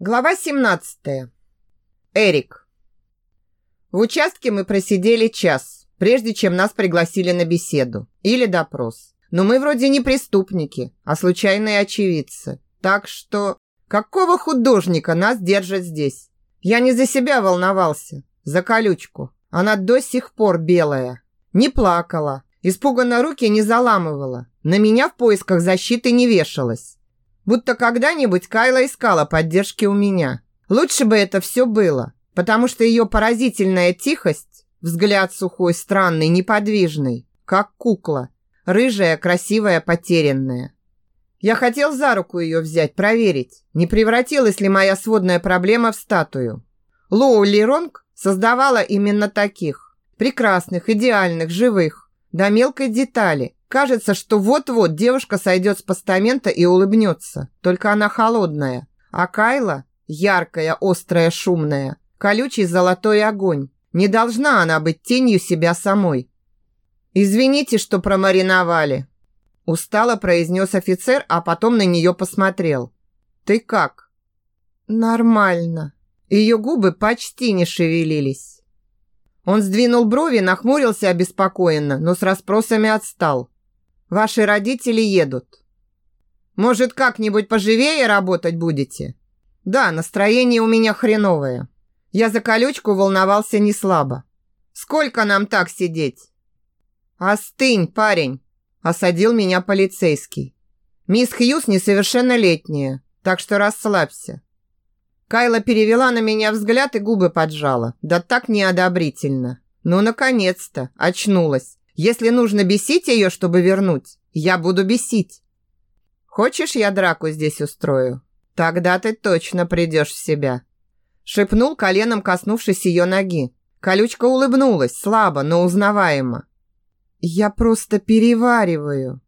Глава 17. Эрик. В участке мы просидели час, прежде чем нас пригласили на беседу или допрос. Но мы вроде не преступники, а случайные очевидцы. Так что какого художника нас держат здесь? Я не за себя волновался, за колючку. Она до сих пор белая. Не плакала, испуганно руки не заламывала. На меня в поисках защиты не вешалась. Будто когда-нибудь Кайла искала поддержки у меня. Лучше бы это все было, потому что ее поразительная тихость, взгляд сухой, странный, неподвижный, как кукла, рыжая, красивая, потерянная. Я хотел за руку ее взять, проверить, не превратилась ли моя сводная проблема в статую. Лоу Лиронг создавала именно таких. Прекрасных, идеальных, живых, до мелкой детали, Кажется, что вот-вот девушка сойдет с постамента и улыбнется. Только она холодная. А Кайла яркая, острая, шумная. Колючий золотой огонь. Не должна она быть тенью себя самой. «Извините, что промариновали», – устало произнес офицер, а потом на нее посмотрел. «Ты как?» «Нормально». Ее губы почти не шевелились. Он сдвинул брови, нахмурился обеспокоенно, но с расспросами отстал. Ваши родители едут. Может, как-нибудь поживее работать будете? Да, настроение у меня хреновое. Я за колючку волновался не слабо. Сколько нам так сидеть? Остынь, парень, осадил меня полицейский. Мисс Хьюз несовершеннолетняя, так что расслабься. Кайла перевела на меня взгляд и губы поджала. Да так неодобрительно. Ну, наконец-то, очнулась. Если нужно бесить ее, чтобы вернуть, я буду бесить. Хочешь, я драку здесь устрою? Тогда ты точно придешь в себя. Шепнул коленом, коснувшись ее ноги. Колючка улыбнулась, слабо, но узнаваемо. Я просто перевариваю.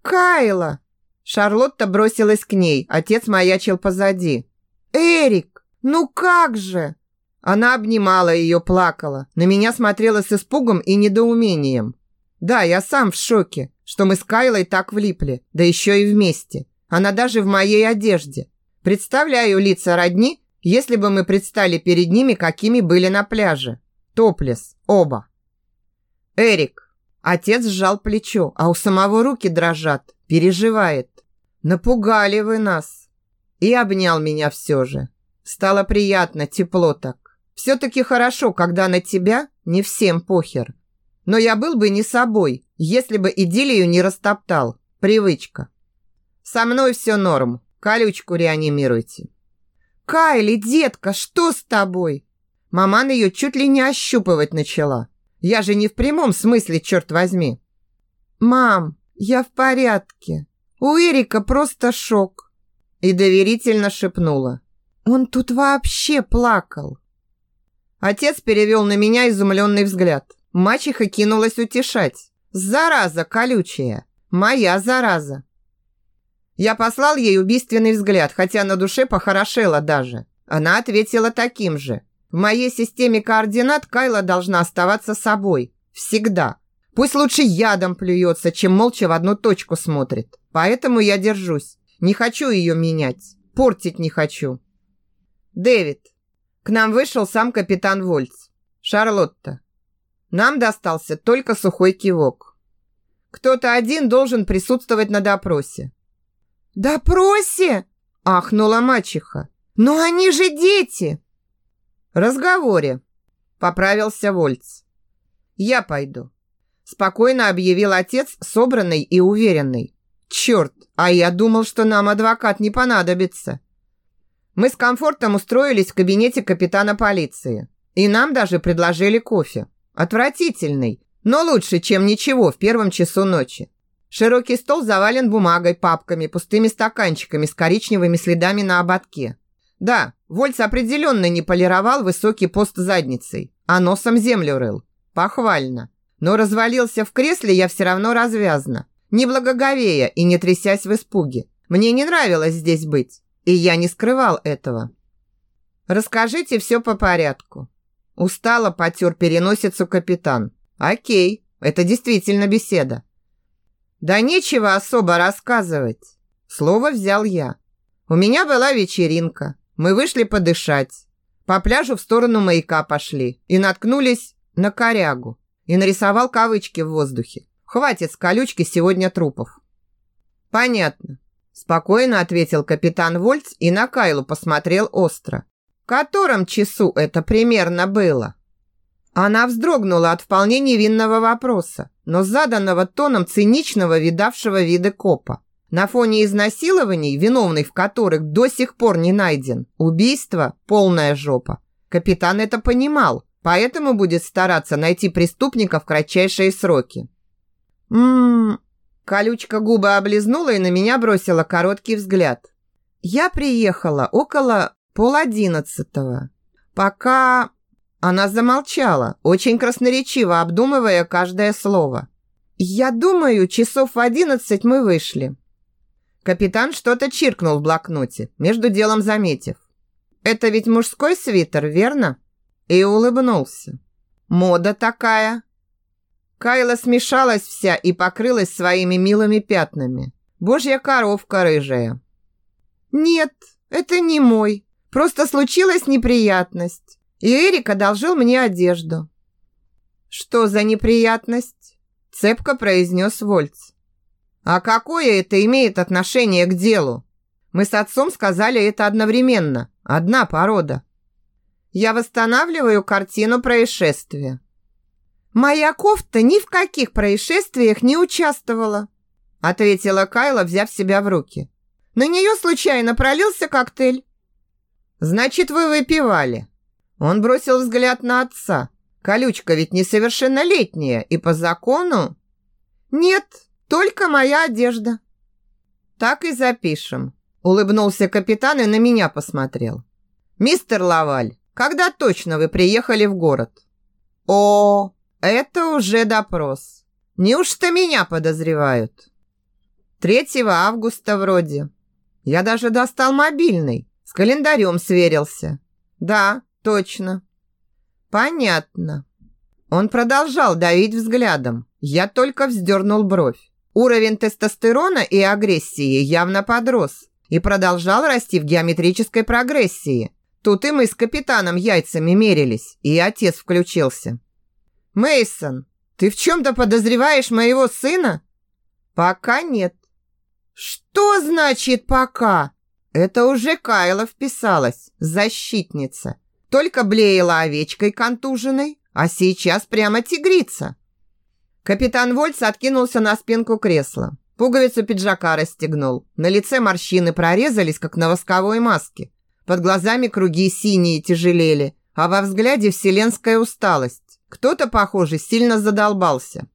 Кайла! Шарлотта бросилась к ней, отец маячил позади. Эрик, ну как же? Она обнимала ее, плакала, на меня смотрела с испугом и недоумением. Да, я сам в шоке, что мы с Кайлой так влипли, да еще и вместе. Она даже в моей одежде. Представляю лица родни, если бы мы предстали перед ними, какими были на пляже. Топлес, оба. Эрик. Отец сжал плечо, а у самого руки дрожат, переживает. Напугали вы нас. И обнял меня все же. Стало приятно, тепло так. Все-таки хорошо, когда на тебя не всем похер. Но я был бы не собой, если бы идиллию не растоптал. Привычка. Со мной все норм. Колючку реанимируйте. Кайли, детка, что с тобой? Маман ее чуть ли не ощупывать начала. Я же не в прямом смысле, черт возьми. Мам, я в порядке. У Эрика просто шок. И доверительно шепнула. Он тут вообще плакал. Отец перевел на меня изумленный взгляд. Мачеха кинулась утешать. «Зараза колючая! Моя зараза!» Я послал ей убийственный взгляд, хотя на душе похорошела даже. Она ответила таким же. В моей системе координат Кайла должна оставаться собой. Всегда. Пусть лучше ядом плюется, чем молча в одну точку смотрит. Поэтому я держусь. Не хочу ее менять. Портить не хочу. Дэвид. К нам вышел сам капитан Вольц. Шарлотта. Нам достался только сухой кивок. Кто-то один должен присутствовать на допросе. «Допросе?» – ахнула мачеха. «Но они же дети!» «Разговоре», – поправился Вольц. «Я пойду», – спокойно объявил отец, собранный и уверенный. «Черт, а я думал, что нам адвокат не понадобится». Мы с комфортом устроились в кабинете капитана полиции. И нам даже предложили кофе. Отвратительный, но лучше, чем ничего в первом часу ночи. Широкий стол завален бумагой, папками, пустыми стаканчиками с коричневыми следами на ободке. Да, Вольц определенно не полировал высокий пост задницей, а носом землю рыл. Похвально. Но развалился в кресле я все равно развязно, не благоговея и не трясясь в испуге. Мне не нравилось здесь быть, и я не скрывал этого. Расскажите все по порядку. Устало потер переносицу капитан. Окей, это действительно беседа. Да нечего особо рассказывать. Слово взял я. У меня была вечеринка. Мы вышли подышать. По пляжу в сторону маяка пошли и наткнулись на корягу. И нарисовал кавычки в воздухе. Хватит с колючки сегодня трупов. Понятно. Спокойно ответил капитан Вольц и на Кайлу посмотрел остро. В котором часу это примерно было? Она вздрогнула от вполне невинного вопроса, но заданного тоном циничного видавшего виды копа. На фоне изнасилований, виновный в которых до сих пор не найден, убийство – полная жопа. Капитан это понимал, поэтому будет стараться найти преступника в кратчайшие сроки. Ммм, колючка губы облизнула и на меня бросила короткий взгляд. Я приехала около пол одиннадцатого. Пока она замолчала, очень красноречиво обдумывая каждое слово. «Я думаю, часов в одиннадцать мы вышли». Капитан что-то чиркнул в блокноте, между делом заметив. «Это ведь мужской свитер, верно?» И улыбнулся. «Мода такая». Кайла смешалась вся и покрылась своими милыми пятнами. Божья коровка рыжая. «Нет, это не мой. Просто случилась неприятность. И Эрик одолжил мне одежду. Что за неприятность? Цепко произнес Вольц. А какое это имеет отношение к делу? Мы с отцом сказали это одновременно. Одна порода. Я восстанавливаю картину происшествия. Моя кофта ни в каких происшествиях не участвовала, ответила Кайла, взяв себя в руки. На нее случайно пролился коктейль. Значит, вы выпивали. Он бросил взгляд на отца. Колючка ведь несовершеннолетняя, и по закону... Нет, только моя одежда. Так и запишем. Улыбнулся капитан и на меня посмотрел. Мистер Лаваль, когда точно вы приехали в город? О, это уже допрос. Неужто меня подозревают? 3 августа вроде. Я даже достал мобильный, с календарем сверился. Да, Точно. Понятно. Он продолжал давить взглядом. Я только вздернул бровь. Уровень тестостерона и агрессии явно подрос и продолжал расти в геометрической прогрессии. Тут и мы с капитаном яйцами мерились, и отец включился. Мейсон, ты в чем-то подозреваешь моего сына? Пока нет. Что значит пока? Это уже Кайла вписалась, защитница. Только блеяла овечкой контуженной, а сейчас прямо тигрица. Капитан Вольц откинулся на спинку кресла. Пуговицу пиджака расстегнул. На лице морщины прорезались, как на восковой маске. Под глазами круги синие тяжелели, а во взгляде вселенская усталость. Кто-то, похоже, сильно задолбался.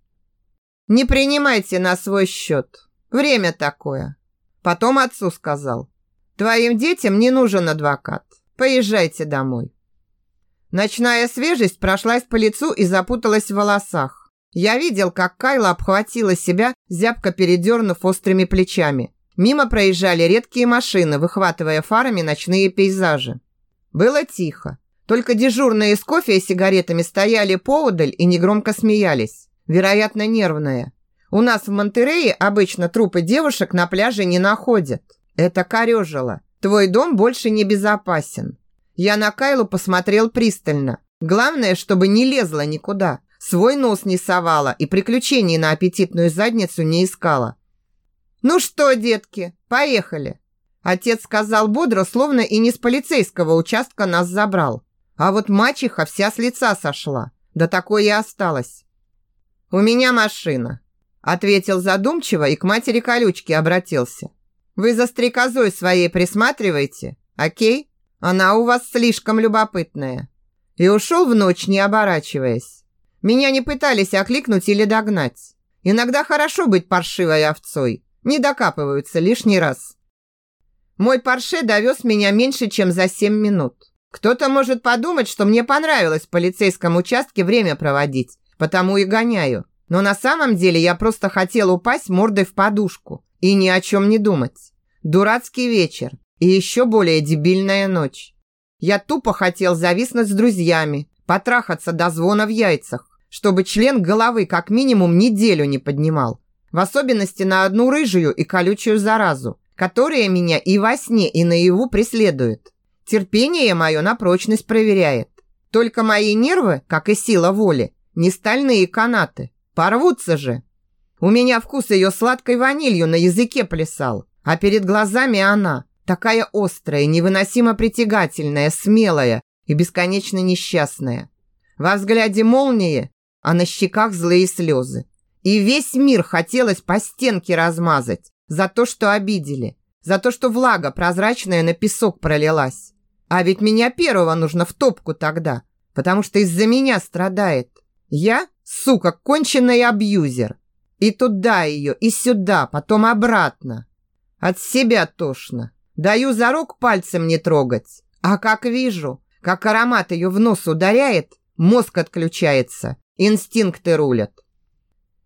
«Не принимайте на свой счет. Время такое». Потом отцу сказал. «Твоим детям не нужен адвокат. Поезжайте домой». Ночная свежесть прошлась по лицу и запуталась в волосах. Я видел, как Кайла обхватила себя, зябко передернув острыми плечами. Мимо проезжали редкие машины, выхватывая фарами ночные пейзажи. Было тихо. Только дежурные с кофе и сигаретами стояли поодаль и негромко смеялись. Вероятно, нервные. У нас в Монтерее обычно трупы девушек на пляже не находят. Это корежило. Твой дом больше не безопасен. Я на Кайлу посмотрел пристально. Главное, чтобы не лезла никуда. Свой нос не совала и приключений на аппетитную задницу не искала. «Ну что, детки, поехали!» Отец сказал бодро, словно и не с полицейского участка нас забрал. А вот мачеха вся с лица сошла. Да такое и осталось. «У меня машина», – ответил задумчиво и к матери колючки обратился. «Вы за стрекозой своей присматривайте, окей?» Она у вас слишком любопытная. И ушел в ночь, не оборачиваясь. Меня не пытались окликнуть или догнать. Иногда хорошо быть паршивой овцой. Не докапываются лишний раз. Мой парше довез меня меньше, чем за семь минут. Кто-то может подумать, что мне понравилось в полицейском участке время проводить, потому и гоняю. Но на самом деле я просто хотел упасть мордой в подушку и ни о чем не думать. Дурацкий вечер, и еще более дебильная ночь. Я тупо хотел зависнуть с друзьями, потрахаться до звона в яйцах, чтобы член головы как минимум неделю не поднимал. В особенности на одну рыжую и колючую заразу, которая меня и во сне, и наяву преследует. Терпение мое на прочность проверяет. Только мои нервы, как и сила воли, не стальные канаты. Порвутся же. У меня вкус ее сладкой ванилью на языке плясал, а перед глазами она, такая острая, невыносимо притягательная, смелая и бесконечно несчастная. Во взгляде молнии, а на щеках злые слезы. И весь мир хотелось по стенке размазать за то, что обидели, за то, что влага прозрачная на песок пролилась. А ведь меня первого нужно в топку тогда, потому что из-за меня страдает. Я, сука, конченый абьюзер. И туда ее, и сюда, потом обратно. От себя тошно. Даю за рог пальцем не трогать. А как вижу, как аромат ее в нос ударяет, мозг отключается, инстинкты рулят.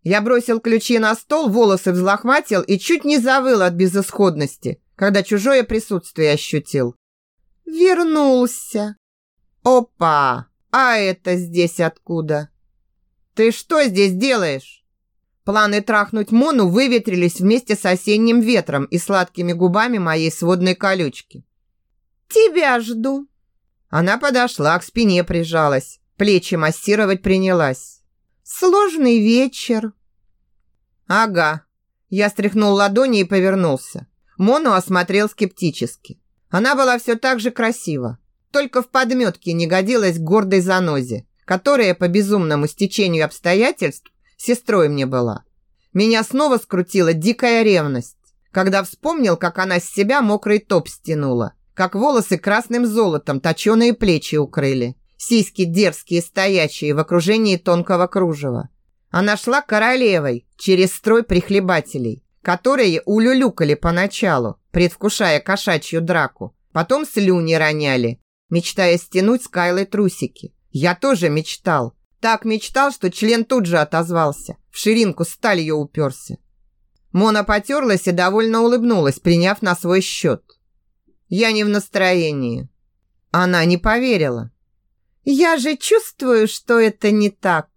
Я бросил ключи на стол, волосы взлохматил и чуть не завыл от безысходности, когда чужое присутствие ощутил. Вернулся. Опа! А это здесь откуда? Ты что здесь делаешь? Планы трахнуть Мону выветрились вместе с осенним ветром и сладкими губами моей сводной колючки. Тебя жду. Она подошла, к спине прижалась, плечи массировать принялась. Сложный вечер. Ага. Я стряхнул ладони и повернулся. Мону осмотрел скептически. Она была все так же красива. Только в подметке не годилась гордой занозе, которая по безумному стечению обстоятельств сестрой мне была. Меня снова скрутила дикая ревность, когда вспомнил, как она с себя мокрый топ стянула, как волосы красным золотом точеные плечи укрыли, сиськи дерзкие стоячие в окружении тонкого кружева. Она шла королевой через строй прихлебателей, которые улюлюкали поначалу, предвкушая кошачью драку. Потом слюни роняли, мечтая стянуть с Кайлой трусики. Я тоже мечтал. Так мечтал, что член тут же отозвался. В ширинку сталью уперся. Мона потерлась и довольно улыбнулась, приняв на свой счет. Я не в настроении. Она не поверила. Я же чувствую, что это не так.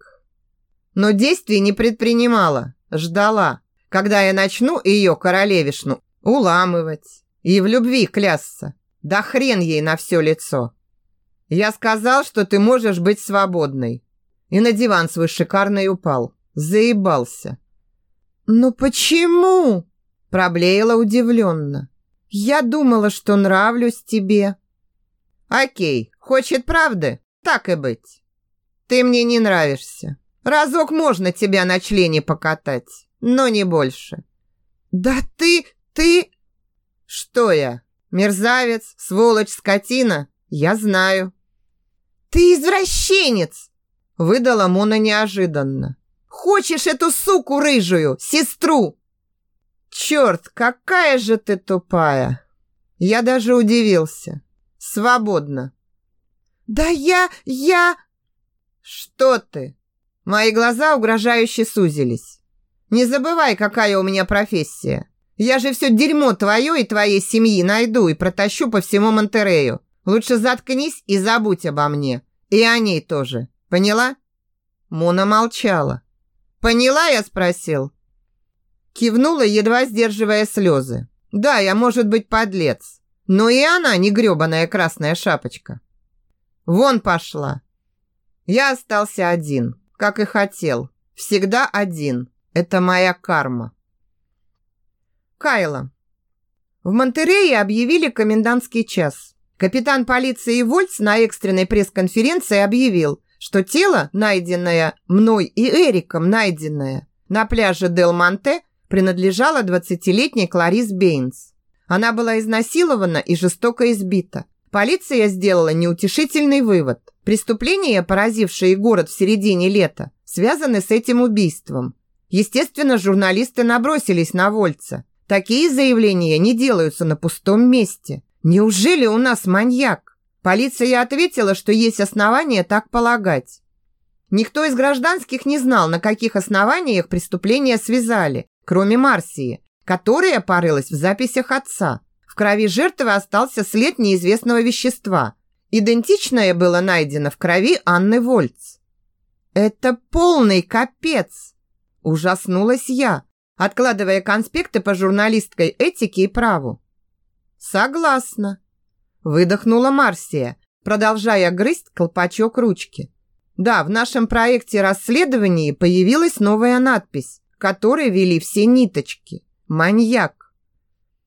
Но действий не предпринимала, ждала когда я начну ее королевишну уламывать и в любви клясться. Да хрен ей на все лицо. Я сказал, что ты можешь быть свободной. И на диван свой шикарный упал. Заебался. «Ну почему?» Проблеяла удивленно. «Я думала, что нравлюсь тебе». «Окей, хочет правды? Так и быть. Ты мне не нравишься. Разок можно тебя на члене покатать но не больше. Да ты, ты... Что я? Мерзавец, сволочь, скотина? Я знаю. Ты извращенец! Выдала Мона неожиданно. Хочешь эту суку рыжую, сестру? Черт, какая же ты тупая! Я даже удивился. Свободно. Да я, я... Что ты? Мои глаза угрожающе сузились. Не забывай, какая у меня профессия. Я же все дерьмо твое и твоей семьи найду и протащу по всему Монтерею. Лучше заткнись и забудь обо мне. И о ней тоже. Поняла?» Мона молчала. «Поняла?» я спросил. Кивнула, едва сдерживая слезы. «Да, я, может быть, подлец. Но и она не гребаная красная шапочка. Вон пошла. Я остался один, как и хотел. Всегда один. Это моя карма. Кайла. В Монтерее объявили комендантский час. Капитан полиции Вольц на экстренной пресс-конференции объявил, что тело, найденное мной и Эриком, найденное на пляже Дел Монте, принадлежало 20-летней Кларис Бейнс. Она была изнасилована и жестоко избита. Полиция сделала неутешительный вывод. Преступления, поразившие город в середине лета, связаны с этим убийством. Естественно, журналисты набросились на Вольца. Такие заявления не делаются на пустом месте. Неужели у нас маньяк? Полиция ответила, что есть основания так полагать. Никто из гражданских не знал, на каких основаниях преступления связали, кроме Марсии, которая порылась в записях отца. В крови жертвы остался след неизвестного вещества. Идентичное было найдено в крови Анны Вольц. Это полный капец. Ужаснулась я, откладывая конспекты по журналистской этике и праву. Согласна. выдохнула Марсия, продолжая грызть колпачок ручки. Да, в нашем проекте расследования появилась новая надпись, которой вели все ниточки. Маньяк.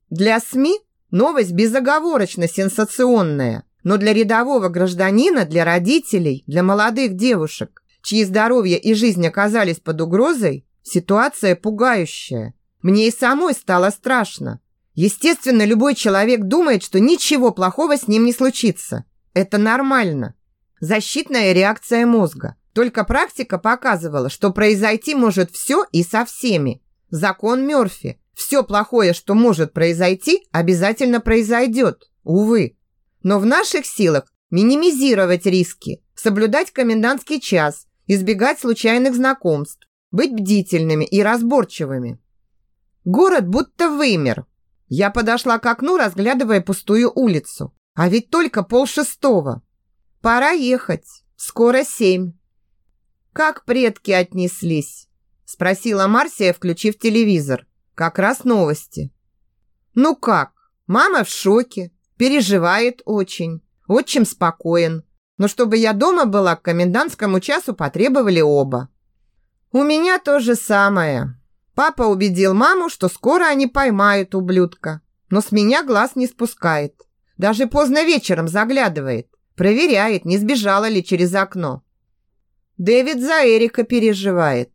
Для СМИ новость безоговорочно сенсационная, но для рядового гражданина, для родителей, для молодых девушек, чьи здоровье и жизнь оказались под угрозой, ситуация пугающая. Мне и самой стало страшно. Естественно, любой человек думает, что ничего плохого с ним не случится. Это нормально. Защитная реакция мозга. Только практика показывала, что произойти может все и со всеми. Закон Мёрфи. Все плохое, что может произойти, обязательно произойдет. Увы. Но в наших силах минимизировать риски, соблюдать комендантский час, избегать случайных знакомств, быть бдительными и разборчивыми. Город будто вымер. Я подошла к окну, разглядывая пустую улицу. А ведь только полшестого. Пора ехать. Скоро семь. Как предки отнеслись? Спросила Марсия, включив телевизор. Как раз новости. Ну как? Мама в шоке. Переживает очень. Отчим спокоен. Но чтобы я дома была, к комендантскому часу потребовали оба. У меня то же самое. Папа убедил маму, что скоро они поймают ублюдка. Но с меня глаз не спускает. Даже поздно вечером заглядывает. Проверяет, не сбежала ли через окно. Дэвид за Эрика переживает,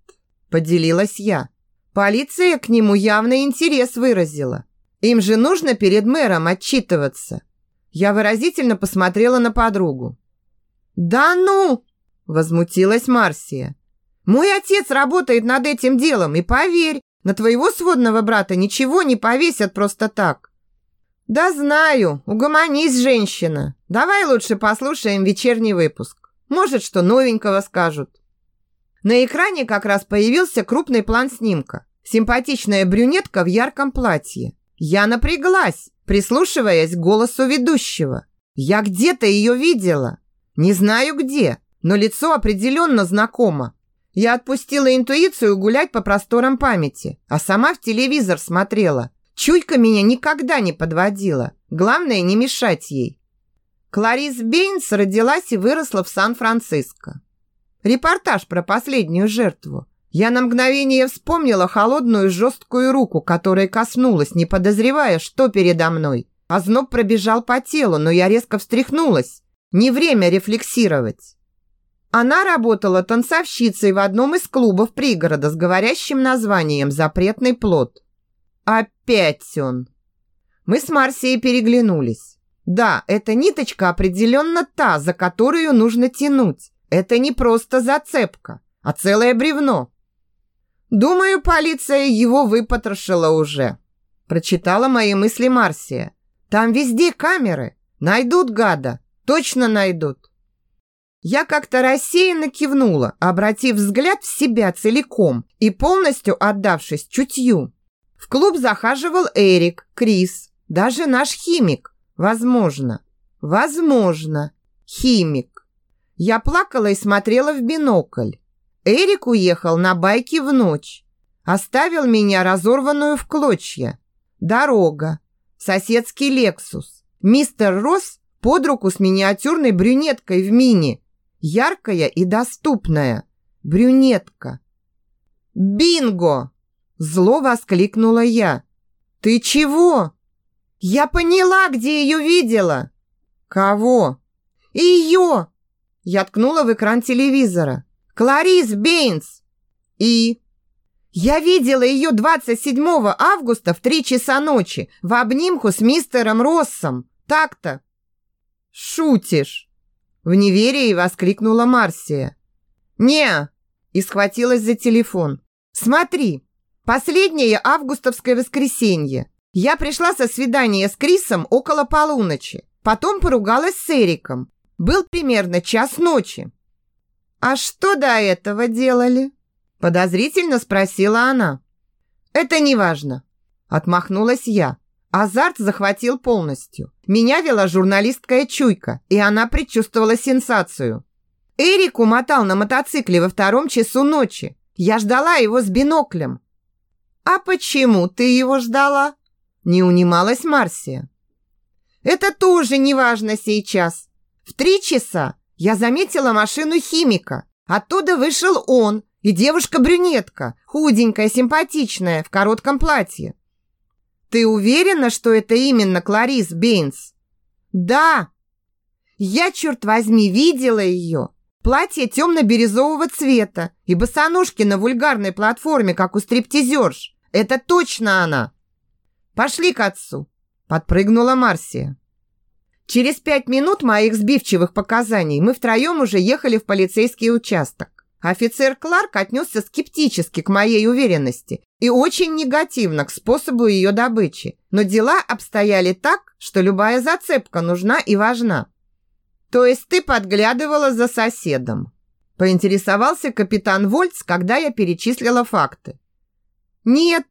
поделилась я. Полиция к нему явно интерес выразила. Им же нужно перед мэром отчитываться. Я выразительно посмотрела на подругу. «Да ну!» – возмутилась Марсия. «Мой отец работает над этим делом, и поверь, на твоего сводного брата ничего не повесят просто так. «Да знаю, угомонись, женщина. Давай лучше послушаем вечерний выпуск. Может, что новенького скажут». На экране как раз появился крупный план снимка. Симпатичная брюнетка в ярком платье. Я напряглась, прислушиваясь к голосу ведущего. Я где-то ее видела. Не знаю где, но лицо определенно знакомо. Я отпустила интуицию гулять по просторам памяти, а сама в телевизор смотрела – Чуйка меня никогда не подводила. Главное, не мешать ей. Кларис Бейнс родилась и выросла в Сан-Франциско. Репортаж про последнюю жертву. Я на мгновение вспомнила холодную жесткую руку, которая коснулась, не подозревая, что передо мной. Озноб пробежал по телу, но я резко встряхнулась. Не время рефлексировать. Она работала танцовщицей в одном из клубов пригорода с говорящим названием «Запретный плод». Опять он. Мы с Марсией переглянулись. Да, эта ниточка определенно та, за которую нужно тянуть. Это не просто зацепка, а целое бревно. Думаю, полиция его выпотрошила уже. Прочитала мои мысли Марсия. Там везде камеры. Найдут гада. Точно найдут. Я как-то рассеянно кивнула, обратив взгляд в себя целиком и полностью отдавшись чутью. В клуб захаживал Эрик, Крис, даже наш химик. Возможно. Возможно. Химик. Я плакала и смотрела в бинокль. Эрик уехал на байке в ночь. Оставил меня разорванную в клочья. Дорога. Соседский Лексус. Мистер Росс под руку с миниатюрной брюнеткой в мини. Яркая и доступная. Брюнетка. Бинго! Зло воскликнула я. «Ты чего?» «Я поняла, где ее видела!» «Кого?» «Ее!» Я ткнула в экран телевизора. «Кларис Бейнс!» «И?» «Я видела ее 27 августа в 3 часа ночи в обнимку с мистером Россом. Так-то!» «Шутишь!» В неверии воскликнула Марсия. «Не!» И схватилась за телефон. «Смотри, Последнее августовское воскресенье. Я пришла со свидания с Крисом около полуночи. Потом поругалась с Эриком. Был примерно час ночи. «А что до этого делали?» Подозрительно спросила она. «Это не важно», – отмахнулась я. Азарт захватил полностью. Меня вела журналистская чуйка, и она предчувствовала сенсацию. Эрик умотал на мотоцикле во втором часу ночи. Я ждала его с биноклем. «А почему ты его ждала?» Не унималась Марсия. Это тоже не важно сейчас. В три часа я заметила машину химика. Оттуда вышел он и девушка-брюнетка, худенькая, симпатичная, в коротком платье. Ты уверена, что это именно Кларис Бейнс? Да. Я, черт возьми, видела ее. Платье темно-бирюзового цвета и босоножки на вульгарной платформе, как у стриптизерш. Это точно она. Пошли к отцу. Подпрыгнула Марсия. Через пять минут моих сбивчивых показаний мы втроем уже ехали в полицейский участок. Офицер Кларк отнесся скептически к моей уверенности и очень негативно к способу ее добычи. Но дела обстояли так, что любая зацепка нужна и важна. То есть ты подглядывала за соседом? Поинтересовался капитан Вольц, когда я перечислила факты. Нет,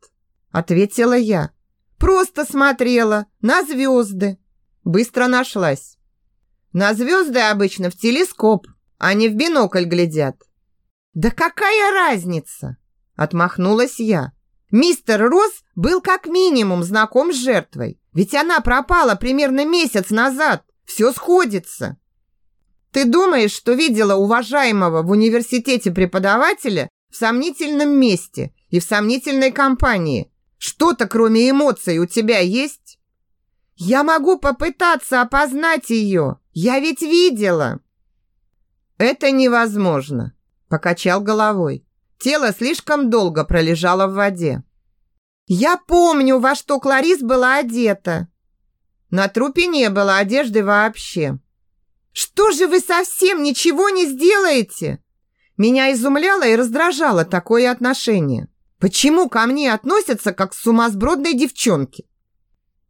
ответила я. Просто смотрела на звезды. Быстро нашлась. На звезды обычно в телескоп, а не в бинокль глядят. «Да какая разница?» – отмахнулась я. «Мистер Росс был как минимум знаком с жертвой, ведь она пропала примерно месяц назад. Все сходится». «Ты думаешь, что видела уважаемого в университете преподавателя в сомнительном месте и в сомнительной компании? Что-то кроме эмоций у тебя есть?» «Я могу попытаться опознать ее. Я ведь видела». «Это невозможно», Покачал головой. Тело слишком долго пролежало в воде. «Я помню, во что Кларис была одета». На трупе не было одежды вообще. «Что же вы совсем ничего не сделаете?» Меня изумляло и раздражало такое отношение. Почему ко мне относятся как к сумасбродной девчонке?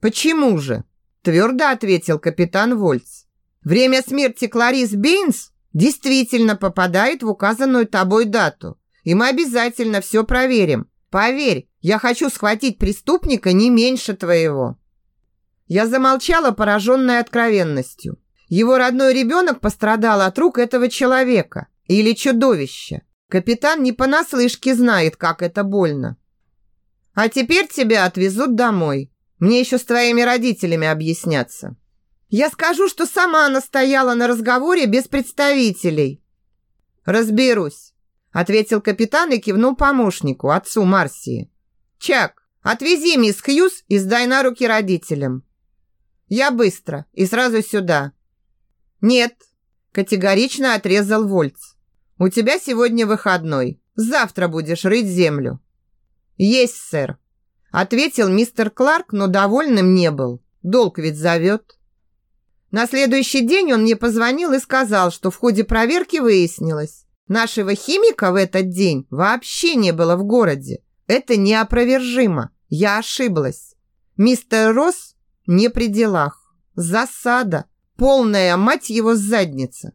Почему же? Твердо ответил капитан Вольц. Время смерти Кларис Бейнс действительно попадает в указанную тобой дату. И мы обязательно все проверим. Поверь, я хочу схватить преступника не меньше твоего». Я замолчала, пораженная откровенностью. Его родной ребенок пострадал от рук этого человека или чудовища. Капитан не понаслышке знает, как это больно. А теперь тебя отвезут домой. Мне еще с твоими родителями объясняться. Я скажу, что сама настояла на разговоре без представителей. Разберусь, ответил капитан и кивнул помощнику, отцу Марсии. Чак, отвези мисс Хьюз и сдай на руки родителям. Я быстро и сразу сюда. Нет, категорично отрезал Вольц. У тебя сегодня выходной. Завтра будешь рыть землю. Есть, сэр, ответил мистер Кларк, но довольным не был. Долг ведь зовет. На следующий день он мне позвонил и сказал, что в ходе проверки выяснилось, нашего химика в этот день вообще не было в городе. Это неопровержимо. Я ошиблась. Мистер Росс не при делах. Засада. Полная мать его задница.